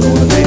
not nube.